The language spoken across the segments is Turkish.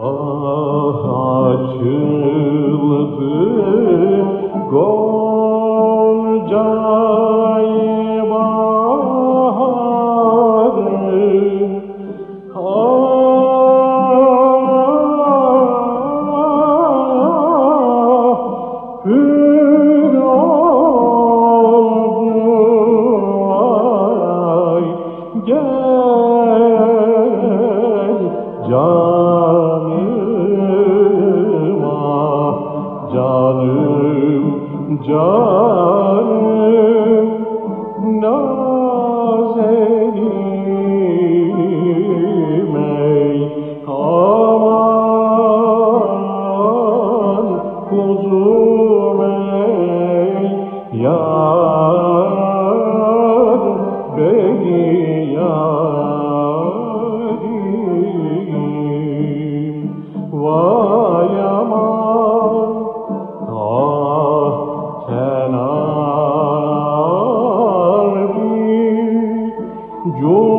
Ah açılıp gonca canım naz ey aman kuzum ey yar. Yeah.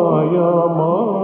Maya Maya.